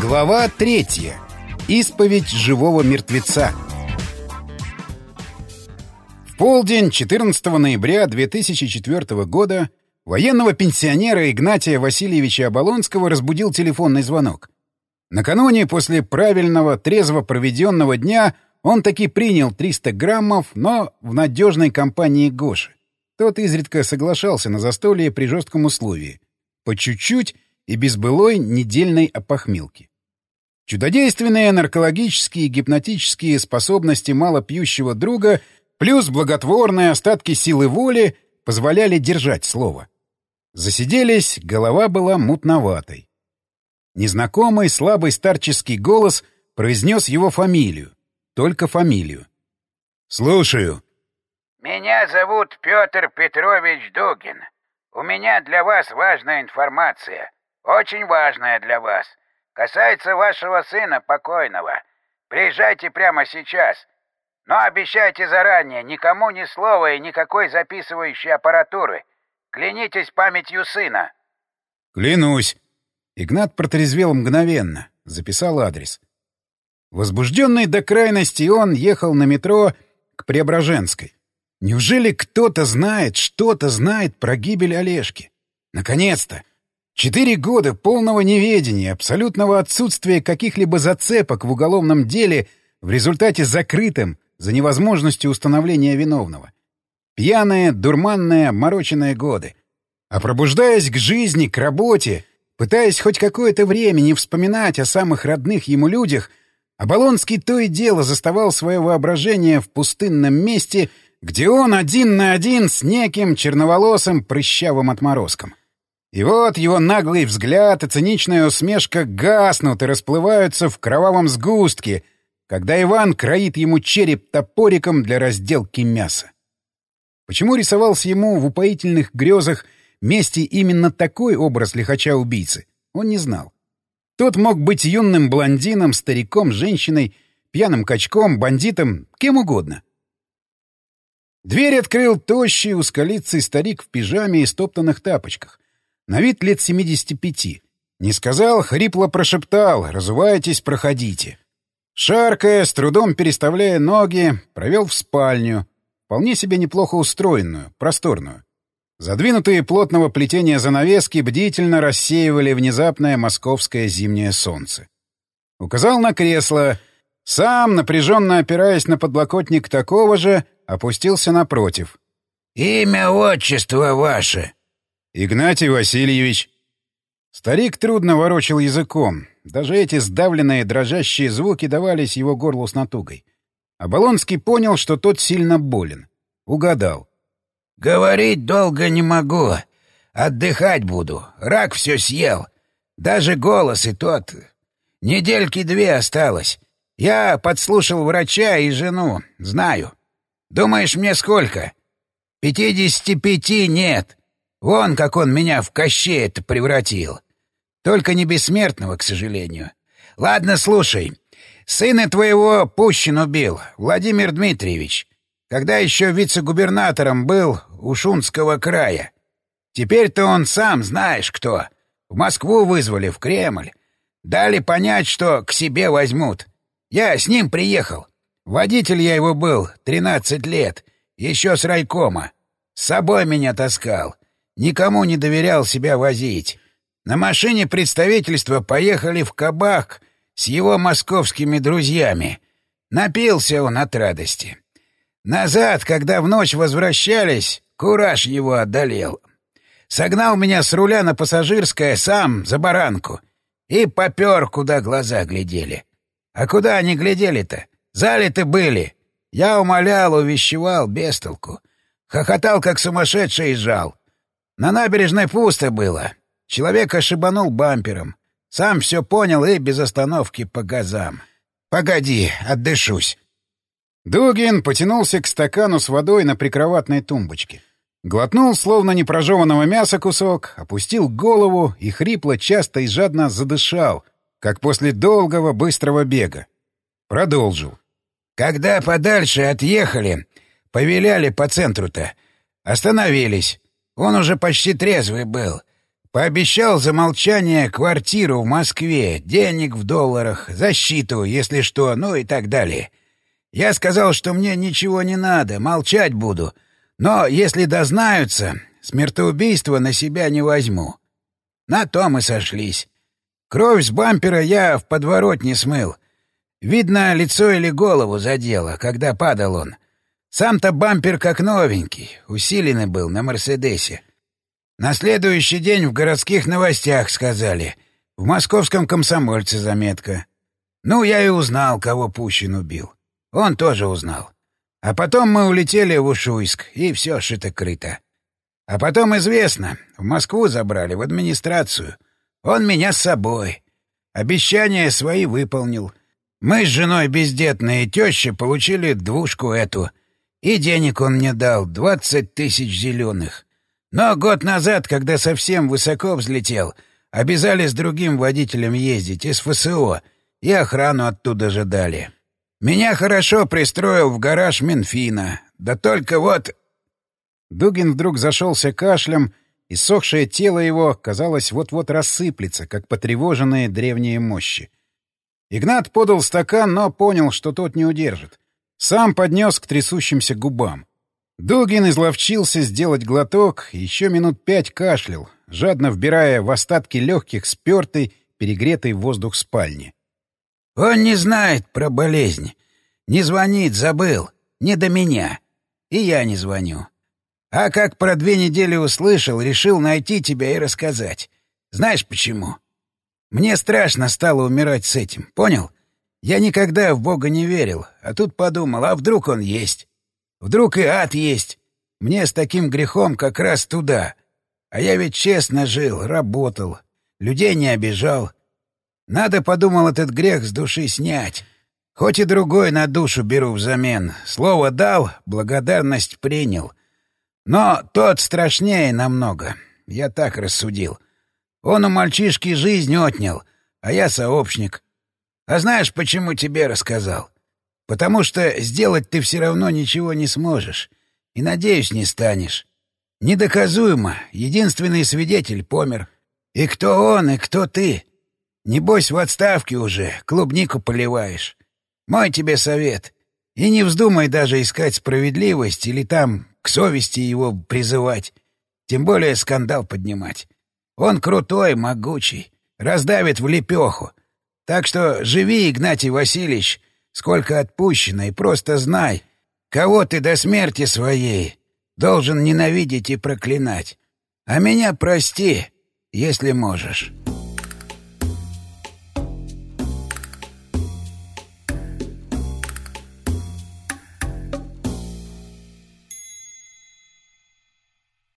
Глава третья. Исповедь живого мертвеца. В полдень 14 ноября 2004 года военного пенсионера Игнатия Васильевича Оболонского разбудил телефонный звонок. Накануне, после правильного, трезво проведенного дня, он таки принял 300 граммов, но в надежной компании Гоши. Тот изредка соглашался на застолье при жестком условии. По чуть-чуть и без былой недельной опохмелки. Чудодейственные наркологические и гипнотические способности малопьющего друга плюс благотворные остатки силы воли позволяли держать слово. Засиделись, голова была мутноватой. Незнакомый слабый старческий голос произнес его фамилию. Только фамилию. «Слушаю». «Меня зовут Петр Петрович Дугин. У меня для вас важная информация. Очень важная для вас. Касается вашего сына покойного. Приезжайте прямо сейчас. Но обещайте заранее, никому ни слова и никакой записывающей аппаратуры. Клянитесь памятью сына. Клянусь. Игнат протрезвел мгновенно. Записал адрес. Возбужденный до крайности он ехал на метро к Преображенской. Неужели кто-то знает, что-то знает про гибель Олежки? Наконец-то! Четыре года полного неведения, абсолютного отсутствия каких-либо зацепок в уголовном деле в результате закрытым за невозможностью установления виновного. Пьяные, дурманные, мороченные годы. А пробуждаясь к жизни, к работе, пытаясь хоть какое-то время не вспоминать о самых родных ему людях, Оболонский то и дело заставал свое воображение в пустынном месте, где он один на один с неким черноволосым прыщавым отморозком. И вот его наглый взгляд и циничная усмешка гаснут и расплываются в кровавом сгустке, когда Иван кроит ему череп топориком для разделки мяса. Почему рисовался ему в упоительных грезах мести именно такой образ лихача-убийцы, он не знал. Тот мог быть юным блондином, стариком, женщиной, пьяным качком, бандитом, кем угодно. Дверь открыл тощий, узколицый старик в пижаме и стоптанных тапочках. На вид лет 75. Не сказал, хрипло прошептал «Разувайтесь, проходите». Шаркая, с трудом переставляя ноги, провел в спальню, вполне себе неплохо устроенную, просторную. Задвинутые плотного плетения занавески бдительно рассеивали внезапное московское зимнее солнце. Указал на кресло. Сам, напряженно опираясь на подлокотник такого же, опустился напротив. «Имя, отчество ваше?» «Игнатий Васильевич». Старик трудно ворочил языком. Даже эти сдавленные дрожащие звуки давались его горлу с натугой. Оболонский понял, что тот сильно болен. Угадал. «Говорить долго не могу. Отдыхать буду. Рак все съел. Даже голос и тот. Недельки две осталось. Я подслушал врача и жену. Знаю. Думаешь, мне сколько? Пятидесяти пяти нет. Вон, как он меня в Кощея-то превратил. Только не бессмертного, к сожалению. Ладно, слушай. Сына твоего Пущин убил, Владимир Дмитриевич, когда еще вице-губернатором был у Шунского края. Теперь-то он сам знаешь кто. В Москву вызвали, в Кремль. Дали понять, что к себе возьмут. Я с ним приехал. Водитель я его был, тринадцать лет, еще с райкома. С собой меня таскал. Никому не доверял себя возить. На машине представительства поехали в кабак с его московскими друзьями. Напился он от радости. Назад, когда в ночь возвращались, кураж его одолел. Согнал меня с руля на пассажирское сам за баранку и попер, куда глаза глядели. А куда они глядели-то? Залиты были. Я умолял, увещевал, без толку. Хохотал, как сумасшедший, и жал. На набережной пусто было. Человек ошибанул бампером. Сам все понял и без остановки по газам. Погоди, отдышусь. Дугин потянулся к стакану с водой на прикроватной тумбочке. Глотнул, словно непрожеванного мяса кусок, опустил голову и хрипло, часто и жадно задышал, как после долгого быстрого бега. Продолжил. «Когда подальше отъехали, повеляли по центру-то. Остановились. Он уже почти трезвый был. Пообещал за молчание квартиру в Москве, денег в долларах, защиту, если что, ну и так далее. Я сказал, что мне ничего не надо, молчать буду. Но если дознаются, смертоубийство на себя не возьму. На то мы сошлись. Кровь с бампера я в подворот не смыл. Видно, лицо или голову задело, когда падал он. Сам-то бампер как новенький, усиленный был на «Мерседесе». На следующий день в городских новостях сказали. В московском комсомольце заметка. Ну, я и узнал, кого Пущин убил. Он тоже узнал. А потом мы улетели в Ушуйск, и все шито-крыто. А потом известно, в Москву забрали, в администрацию. Он меня с собой. Обещания свои выполнил. Мы с женой бездетные тещи получили двушку эту. И денег он мне дал, двадцать тысяч зеленых. Но год назад, когда совсем высоко взлетел, обязали с другим водителем ездить из ФСО, и охрану оттуда же дали. Меня хорошо пристроил в гараж Минфина. Да только вот...» Дугин вдруг зашелся кашлем, и сохшее тело его, казалось, вот-вот рассыплется, как потревоженные древние мощи. Игнат подал стакан, но понял, что тот не удержит. Сам поднес к трясущимся губам. Дугин изловчился сделать глоток, еще минут пять кашлял, жадно вбирая в остатки легких спертый, перегретый воздух спальни. Он не знает про болезнь. Не звонит, забыл. Не до меня. И я не звоню. А как про две недели услышал, решил найти тебя и рассказать. Знаешь почему? Мне страшно стало умирать с этим, понял? Я никогда в Бога не верил, а тут подумал, а вдруг он есть? Вдруг и ад есть? Мне с таким грехом как раз туда. А я ведь честно жил, работал, людей не обижал, надо, подумал, этот грех с души снять. Хоть и другой на душу беру взамен. Слово дал, благодарность принял. Но тот страшнее намного. Я так рассудил. Он у мальчишки жизнь отнял, а я сообщник. А знаешь, почему тебе рассказал? Потому что сделать ты все равно ничего не сможешь. И, надеюсь, не станешь. Недоказуемо. Единственный свидетель помер. И кто он, и кто ты? Небось, в отставке уже, клубнику поливаешь. Мой тебе совет. И не вздумай даже искать справедливость или там к совести его призывать. Тем более скандал поднимать. Он крутой, могучий, раздавит в лепеху. Так что живи, Игнатий Васильевич, сколько отпущено, и просто знай, кого ты до смерти своей должен ненавидеть и проклинать. А меня прости, если можешь».